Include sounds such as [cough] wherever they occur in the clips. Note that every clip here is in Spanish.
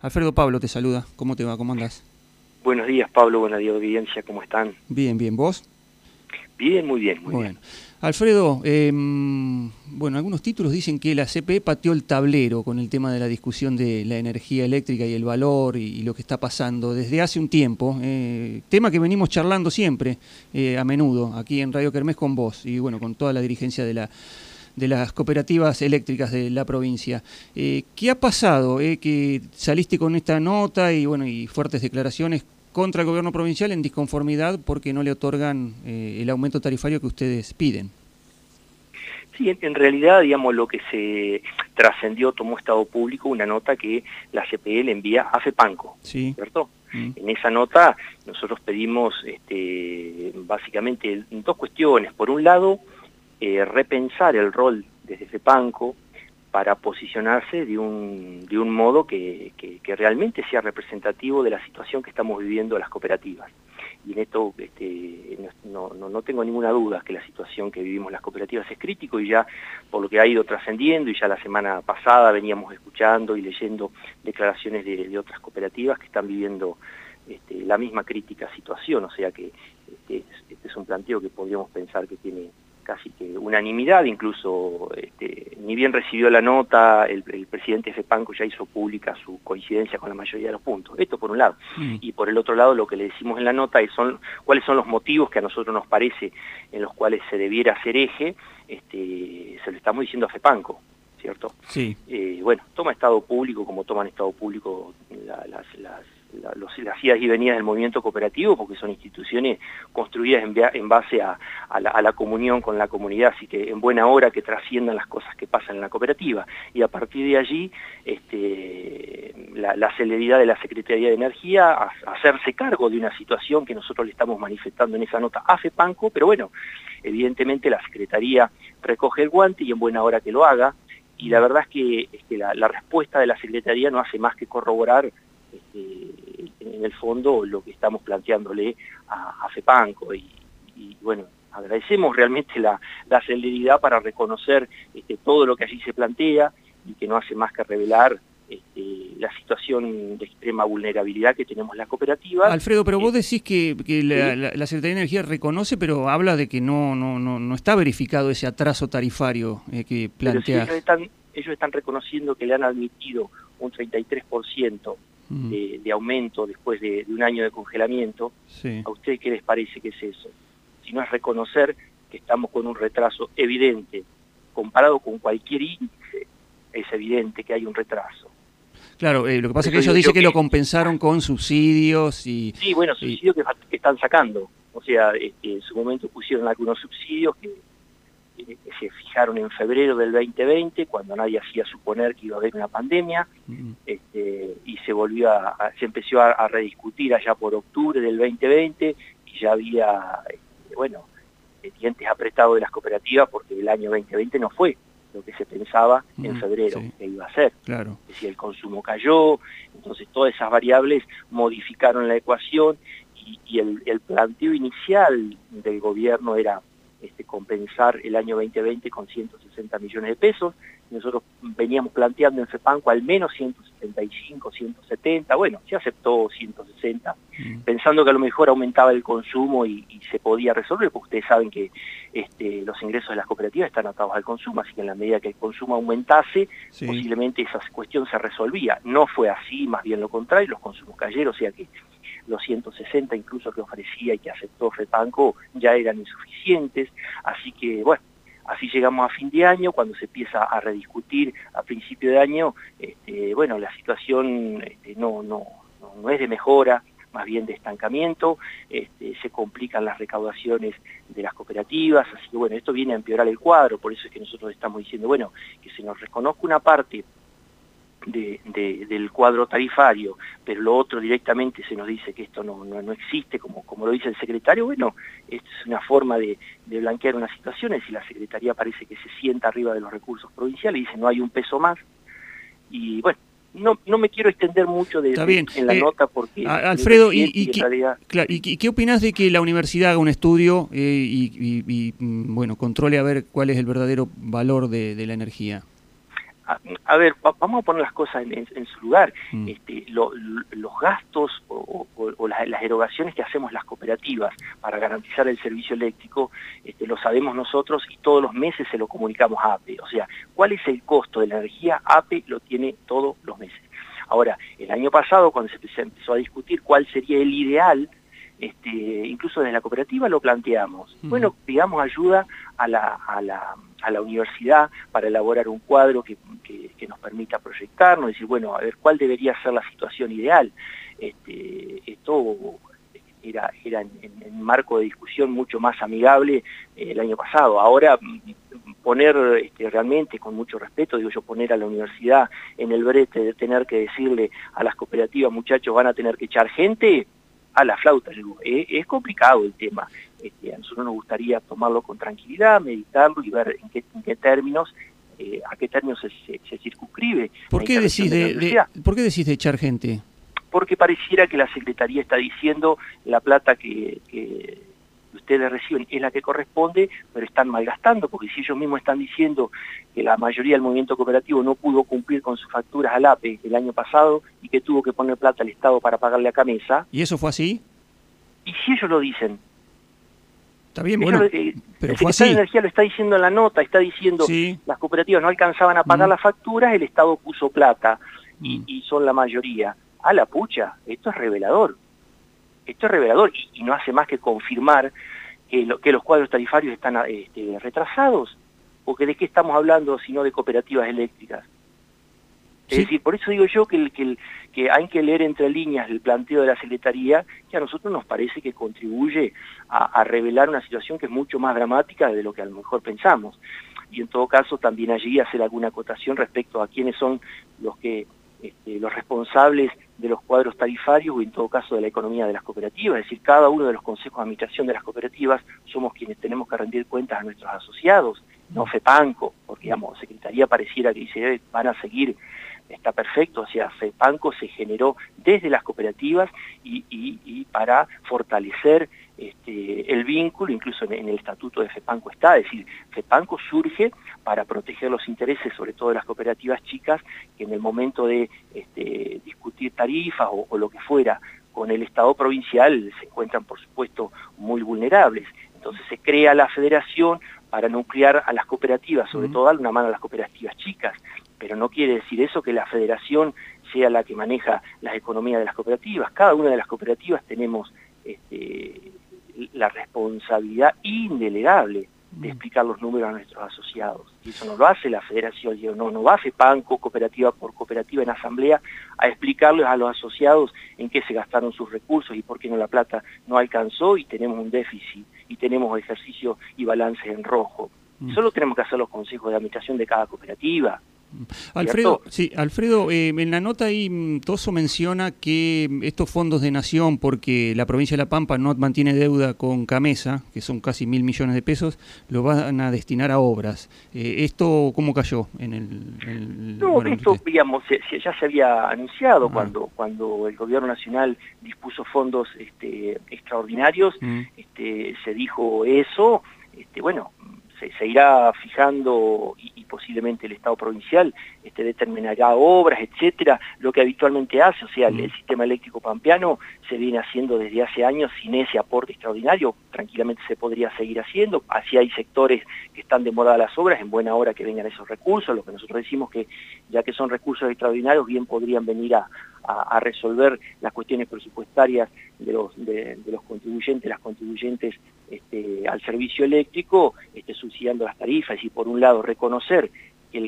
Alfredo Pablo te saluda. ¿Cómo te va? ¿Cómo andas? Buenos días, Pablo. Buenos días, audiencia. ¿Cómo están? Bien, bien. ¿Vos? Bien, muy bien, muy bueno. Alfredo, em, bueno, algunos títulos dicen que la CPE pateó el tablero con el tema de la discusión de la energía eléctrica y el valor y, lo que está pasando desde hace un tiempo. Eh, tema que venimos charlando siempre, eh, a menudo, aquí en Radio Kermés con vos y bueno, con toda la dirigencia de la de las cooperativas eléctricas de la provincia. Eh, ¿Qué ha pasado? Eh, que saliste con esta nota y bueno y fuertes declaraciones contra el gobierno provincial en disconformidad porque no le otorgan eh, el aumento tarifario que ustedes piden. Sí, en, realidad, digamos, lo que se trascendió, tomó Estado Público, una nota que la CPL envía a FEPANCO, sí. ¿cierto? Mm. En esa nota nosotros pedimos este, básicamente dos cuestiones. Por un lado, eh, repensar el rol desde FEPANCO para posicionarse de un, de un modo que, realmente sea representativo de la situación que estamos viviendo las cooperativas. Y en esto este, no, no, tengo ninguna duda que la situación que vivimos las cooperativas es crítico y ya por lo que ha ido trascendiendo y ya la semana pasada veníamos escuchando y leyendo declaraciones de, otras cooperativas que están viviendo este, la misma crítica situación, o sea que este, este es un planteo que podríamos pensar que tiene casi que unanimidad, incluso este, ni bien recibió la nota, el, presidente FEPANCO ya hizo pública su coincidencia con la mayoría de los puntos. Esto por un lado. Mm. Y por el otro lado, lo que le decimos en la nota es son, cuáles son los motivos que a nosotros nos parece en los cuales se debiera hacer eje, este, se lo estamos diciendo a FEPANCO. ¿Cierto? Sí. Eh, bueno, toma Estado público como toman Estado público las los, las idas y venidas del movimiento cooperativo, porque son instituciones construidas en, base a, la, comunión con la comunidad, así que en buena hora que trasciendan las cosas que pasan en la cooperativa. Y a partir de allí, este, la, celeridad de la Secretaría de Energía a, hacerse cargo de una situación que nosotros le estamos manifestando en esa nota a FEPANCO, pero bueno, evidentemente la Secretaría recoge el guante y en buena hora que lo haga, y la verdad es que, la, la, respuesta de la Secretaría no hace más que corroborar este, en el fondo lo que estamos planteándole a, FEPANCO y, bueno, agradecemos realmente la, celeridad para reconocer este, todo lo que allí se plantea y que no hace más que revelar este, la situación de extrema vulnerabilidad que tenemos la cooperativa. Alfredo, pero vos decís que, la, Secretaría de Energía reconoce, pero habla de que no, no, no, no está verificado ese atraso tarifario eh, que plantea. ellos, están, ellos están reconociendo que le han admitido un 33% de, aumento después de, un año de congelamiento, ¿a usted qué les parece que es eso? Si no es reconocer que estamos con un retraso evidente, comparado con cualquier índice, es evidente que hay un retraso. Claro, eh, lo que pasa es que ellos dicen que, lo compensaron con subsidios y... Sí, bueno, subsidios que, están sacando. O sea, este, en su momento pusieron algunos subsidios que que se fijaron en febrero del 2020, cuando nadie hacía suponer que iba a haber una pandemia, este, y se volvió a, se empezó a, rediscutir allá por octubre del 2020, y ya había, este, bueno, dientes apretados de las cooperativas porque el año 2020 no fue lo que se pensaba en febrero que iba a ser. Claro. Es decir, el consumo cayó, entonces todas esas variables modificaron la ecuación y, el, el planteo inicial del gobierno era este, compensar el año 2020 con 160 millones de pesos. Nosotros veníamos planteando en FEPANCO al menos 175, 170, bueno, se aceptó 160, mm. pensando que a lo mejor aumentaba el consumo y, se podía resolver, porque ustedes saben que este, los ingresos de las cooperativas están atados al consumo, así que en la medida que el consumo aumentase, posiblemente esa cuestión se resolvía. No fue así, más bien lo contrario, los consumos cayeron, o sea que los 160 incluso que ofrecía y que aceptó FEPANCO ya eran insuficientes, así que bueno, así llegamos a fin de año, cuando se empieza a rediscutir a principio de año, este, bueno, la situación este, no, no, no, es de mejora, más bien de estancamiento, este, se complican las recaudaciones de las cooperativas, así que bueno, esto viene a empeorar el cuadro, por eso es que nosotros estamos diciendo, bueno, que se nos reconozca una parte de, del cuadro tarifario, pero lo otro directamente se nos dice que esto no, no, existe, como, como lo dice el secretario, bueno, esto es una forma de, de blanquear una situación, es decir, la Secretaría parece que se sienta arriba de los recursos provinciales, dice no hay un peso más, y bueno, no, no me quiero extender mucho de, en la eh, nota porque... Alfredo, ¿y, y, qué, qué opinas de que la universidad haga un estudio eh, y, mm, bueno, controle a ver cuál es el verdadero valor de, de la energía? A, ver, vamos a poner las cosas en, su lugar. Mm. Este, los gastos o, las, erogaciones que hacemos las cooperativas para garantizar el servicio eléctrico, este, lo sabemos nosotros y todos los meses se lo comunicamos a APE. O sea, ¿cuál es el costo de la energía? APE lo tiene todos los meses. Ahora, el año pasado, cuando se empezó a discutir cuál sería el ideal, este, incluso desde la cooperativa lo planteamos. Bueno, pidamos ayuda a la, a, la, a la, universidad para elaborar un cuadro que, que, nos permita proyectarnos, decir, bueno, a ver cuál debería ser la situación ideal. Este, esto era, era en, marco de discusión mucho más amigable eh, el año pasado. Ahora poner este, realmente, con mucho respeto, digo yo, poner a la universidad en el brete de tener que decirle a las cooperativas, muchachos, van a tener que echar gente, a la flauta. es, complicado el tema. Este, a nosotros nos gustaría tomarlo con tranquilidad, meditarlo y ver en qué, términos eh, a qué términos se, circunscribe. ¿Por qué, decís de, ¿Por qué decís de echar gente? Porque pareciera que la Secretaría está diciendo la plata que ustedes reciben es la que corresponde, pero están malgastando, porque si ellos mismos están diciendo que la mayoría del movimiento cooperativo no pudo cumplir con sus facturas al APE el año pasado y que tuvo que poner plata al Estado para pagarle a Camesa. ¿Y eso fue así? Y si ellos lo dicen. Está bien, bueno, eh, pero el fue así. de Energía lo está diciendo en la nota, está diciendo las cooperativas no alcanzaban a pagar las facturas, el Estado puso plata y, y son la mayoría. A la pucha, esto es revelador. Esto es revelador y, no hace más que confirmar que, los cuadros tarifarios están este, retrasados, porque de qué estamos hablando si no de cooperativas eléctricas. Es decir, por eso digo yo que, que, hay que leer entre líneas el planteo de la Secretaría, que a nosotros nos parece que contribuye a, revelar una situación que es mucho más dramática de lo que a lo mejor pensamos. Y en todo caso también allí hacer alguna acotación respecto a quiénes son los que este, los responsables de los cuadros tarifarios o en todo caso de la economía de las cooperativas, es decir, cada uno de los consejos de administración de las cooperativas somos quienes tenemos que rendir cuentas a nuestros asociados, no FEPANCO, porque digamos, Secretaría pareciera que dice, eh, van a seguir, está perfecto, o sea, FEPANCO se generó desde las cooperativas y, y para fortalecer este, el vínculo, incluso en, el estatuto de FEPANCO está, es decir, FEPANCO surge para proteger los intereses, sobre todo de las cooperativas chicas, que en el momento de este, discutir tarifas o, lo que fuera con el Estado provincial se encuentran, por supuesto, muy vulnerables. Entonces se crea la federación para nuclear a las cooperativas, sobre todo darle una mano a las cooperativas chicas, no quiere decir eso que la federación sea la que maneja las economías de las cooperativas. Cada una de las cooperativas tenemos este, la responsabilidad indelegable de explicar los números a nuestros asociados. Y eso no lo hace la federación, no, no va a hacer PANCO, cooperativa por cooperativa en asamblea, a explicarles a los asociados en qué se gastaron sus recursos y por qué no la plata no alcanzó y tenemos un déficit y tenemos ejercicio y balance en rojo. Mm. Solo tenemos que hacer los consejos de administración de cada cooperativa. Alfredo, sí, Alfredo, eh, en la nota ahí mm, Toso menciona que estos fondos de nación, porque la provincia de La Pampa no mantiene deuda con Camesa, que son casi mil millones de pesos, lo van a destinar a obras. Eh, ¿Esto cómo cayó en el...? no, esto, digamos, ya se había anunciado ah. cuando, cuando el gobierno nacional dispuso fondos este, extraordinarios, mm. este, se dijo eso, este, bueno, se, irá fijando y, posiblemente el Estado provincial este, determinará obras, etcétera, lo que habitualmente hace, o sea, el, mm. sistema eléctrico pampeano se viene haciendo desde hace años sin ese aporte extraordinario, tranquilamente se podría seguir haciendo, así hay sectores que están demoradas las obras, en buena hora que vengan esos recursos, lo que nosotros decimos que ya que son recursos extraordinarios, bien podrían venir a, a, resolver las cuestiones presupuestarias de los, de, los contribuyentes, las contribuyentes este, al servicio eléctrico, este, subsidiando las tarifas y por un lado reconocer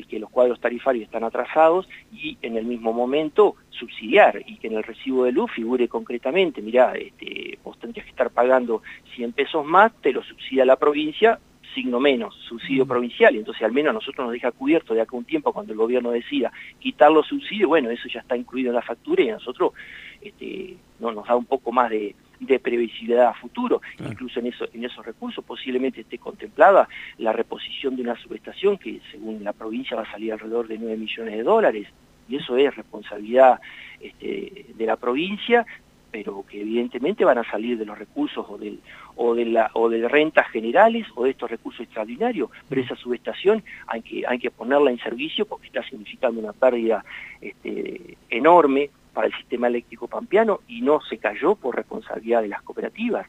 que los cuadros tarifarios están atrasados y en el mismo momento subsidiar y que en el recibo de luz figure concretamente, mira, este, vos tendrías que estar pagando 100 pesos más, te lo subsidia la provincia, signo menos, subsidio provincial, y entonces al menos a nosotros nos deja cubierto de acá un tiempo cuando el gobierno decida quitar los subsidios, bueno, eso ya está incluido en la factura y a nosotros este, no, nos da un poco más de, previsibilidad a futuro, incluso en, eso, en esos recursos posiblemente esté contemplada la reposición de una subestación que según la provincia va a salir alrededor de 9 millones de dólares, y eso es responsabilidad este, de la provincia, pero que evidentemente van a salir de los recursos o, del, o, de, la, o de rentas generales o de estos recursos extraordinarios, pero esa subestación hay que, hay que ponerla en servicio porque está significando una pérdida este, enorme para el sistema eléctrico pampeano y no se cayó por responsabilidad de las cooperativas.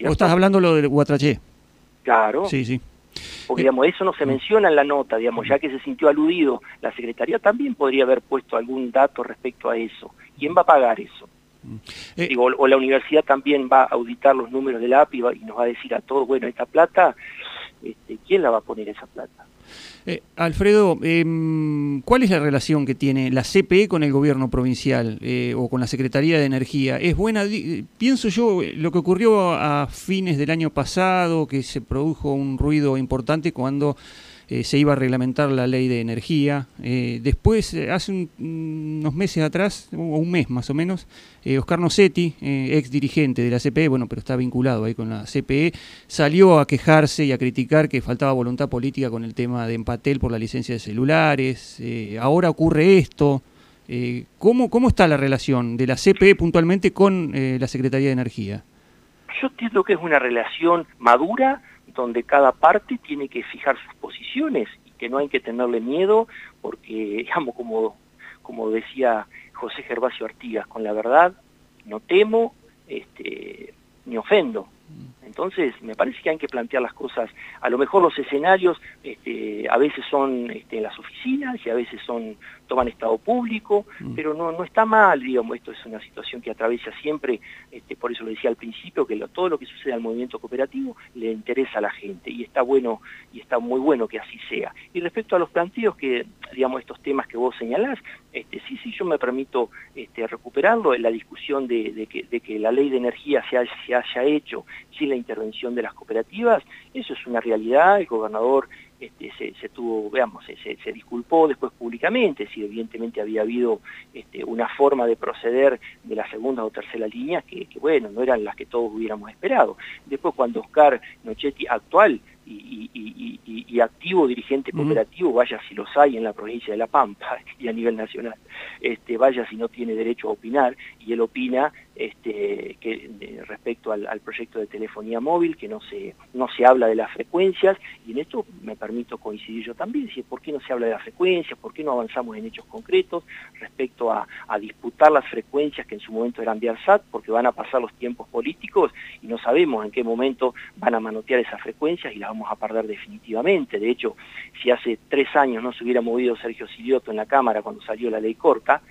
Vos estás hablando lo del Guatraché. Claro. Sí, sí. Porque, digamos, eso no se menciona en la nota, digamos, ya que se sintió aludido, la Secretaría también podría haber puesto algún dato respecto a eso. ¿Quién va a pagar eso? Eh, Digo, o la universidad también va a auditar los números del API y nos va a decir a todos, bueno, esta plata, este, ¿quién la va a poner esa plata? Eh, Alfredo, em, ¿cuál es la relación que tiene la CPE con el gobierno provincial eh, o con la Secretaría de Energía? ¿Es buena? Pienso yo, lo que ocurrió a fines del año pasado, que se produjo un ruido importante cuando eh, se iba a reglamentar la ley de energía. Eh, después, eh, hace unos meses atrás, o un mes más o menos, Oscar Nocetti, ex dirigente de la CPE, bueno, pero está vinculado ahí con la CPE, salió a quejarse y a criticar que faltaba voluntad política con el tema de Empatel por la licencia de celulares. ahora ocurre esto. ¿cómo, ¿Cómo está la relación de la CPE puntualmente con la Secretaría de Energía? Yo entiendo que es una relación madura, donde cada parte tiene que fijar sus posiciones y que no hay que tenerle miedo porque, [laughs] digamos, como, como decía José Gervasio Artigas, con la verdad no temo este, ni ofendo. Entonces, me parece que hay que plantear las cosas, a lo mejor los escenarios este, a veces son este, en las oficinas y a veces son toman estado público, mm. pero no, no está mal, digamos, esto es una situación que atraviesa siempre, este, por eso lo decía al principio, que todo lo que sucede al movimiento cooperativo le interesa a la gente y está bueno y está muy bueno que así sea. Y respecto a los planteos que, digamos, estos temas que vos señalás, este, sí, sí, yo me permito este, recuperarlo en la discusión de, que, de que la ley de energía se, se haya hecho sin la intervención de las cooperativas, eso es una realidad, el gobernador este, se, tuvo, veamos, se, disculpó después públicamente, si evidentemente había habido este, una forma de proceder de la segunda o tercera línea que, que, bueno, no eran las que todos hubiéramos esperado. Después cuando Oscar Nochetti, actual y, activo dirigente cooperativo, vaya si los hay en la provincia de La Pampa [laughs] y a nivel nacional, este, vaya si no tiene derecho a opinar, y él opina este, que, respecto al, proyecto de telefonía móvil, que no se, no se habla de las frecuencias, y en esto me permito coincidir yo también, decir, ¿por qué no se habla de las frecuencias? ¿Por qué no avanzamos en hechos concretos respecto a, a disputar las frecuencias que en su momento eran de ARSAT? Porque van a pasar los tiempos políticos y no sabemos en qué momento van a manotear esas frecuencias y las vamos a perder definitivamente. De hecho, si hace tres años no se hubiera movido Sergio Silioto en la Cámara cuando salió la ley corta,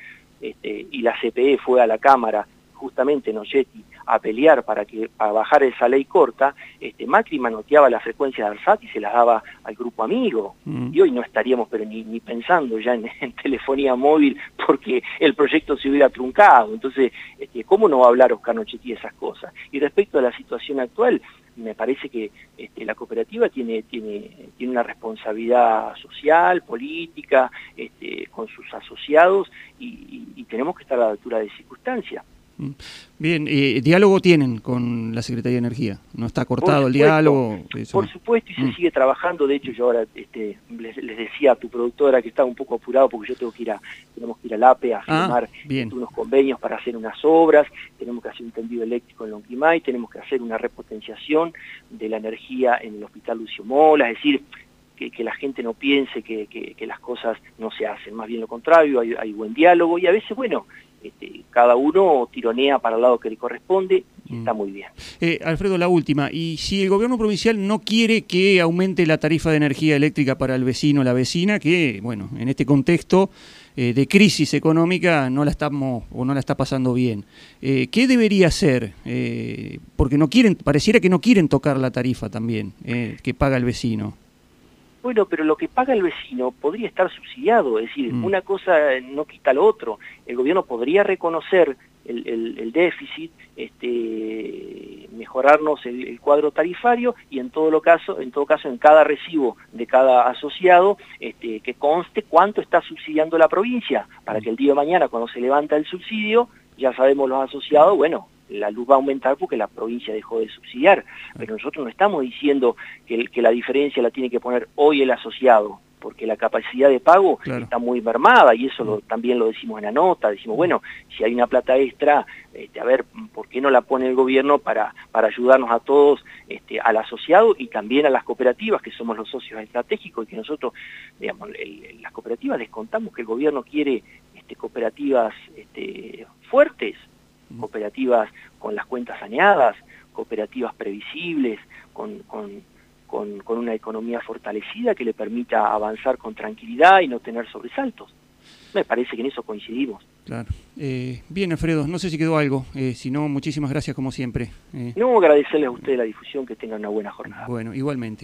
este, y la CPE fue a la Cámara justamente Nochetti a pelear para que a bajar esa ley corta, este, Macri manoteaba la frecuencia de ARSAT y se las daba al grupo amigo. Mm. Y hoy no estaríamos pero ni, ni pensando ya [laughs] en, telefonía móvil porque el proyecto se hubiera truncado. Entonces, este, ¿cómo no va a hablar Oscar Nochetti de esas cosas? Y respecto a la situación actual, me parece que este, la cooperativa tiene, tiene, tiene una responsabilidad social, política, este, con sus asociados y, y tenemos que estar a la altura de circunstancias. Mm. Bien, eh, diálogo tienen con la Secretaría de Energía, no está cortado el diálogo. Por supuesto, y se mm. sigue trabajando. De hecho, yo ahora este, les, decía a tu productora que estaba un poco apurado porque yo tengo que ir a, tenemos que ir al APE a ah, firmar unos convenios para hacer unas obras, tenemos que hacer un tendido eléctrico en Lonquimay, tenemos que hacer una repotenciación de la energía en el Hospital Lucio Mola, es decir, que, la gente no piense que, que, las cosas no se hacen, más bien lo contrario, hay, hay buen diálogo y a veces, bueno, este, cada uno tironea para el lado que le corresponde y mm. está muy bien. Eh, Alfredo, la última. Y si el gobierno provincial no quiere que aumente la tarifa de energía eléctrica para el vecino o la vecina, que, bueno, en este contexto eh, de crisis económica no la estamos o no la está pasando bien, eh, ¿qué debería hacer? porque no quieren, pareciera que no quieren tocar la tarifa también que paga el vecino. Bueno, pero lo que paga el vecino podría estar subsidiado, es decir, mm. una cosa no quita lo otro. El gobierno podría reconocer el, déficit, este, mejorarnos el, cuadro tarifario y en todo lo caso, en todo caso, en cada recibo de cada asociado, este, que conste cuánto está subsidiando la provincia, para que el día de mañana, cuando se levanta el subsidio, ya sabemos los asociados, bueno, la luz va a aumentar porque la provincia dejó de subsidiar, pero nosotros no estamos diciendo que, que la diferencia la tiene que poner hoy el asociado, porque la capacidad de pago está muy mermada y eso lo, también lo decimos en la nota, decimos, bueno, si hay una plata extra, este, a ver, ¿por qué no la pone el gobierno para, para ayudarnos a todos, este, al asociado y también a las cooperativas, que somos los socios estratégicos y que nosotros, digamos, las cooperativas descontamos que el gobierno quiere este, cooperativas este, fuertes, cooperativas con las cuentas saneadas, cooperativas previsibles, con, con, con, una economía fortalecida que le permita avanzar con tranquilidad y no tener sobresaltos. Me parece que en eso coincidimos. Claro. Eh, bien, Alfredo, no sé si quedó algo. Eh, si no, muchísimas gracias como siempre. Eh. No, agradecerles a ustedes la difusión, que tengan una buena jornada. Bueno, igualmente.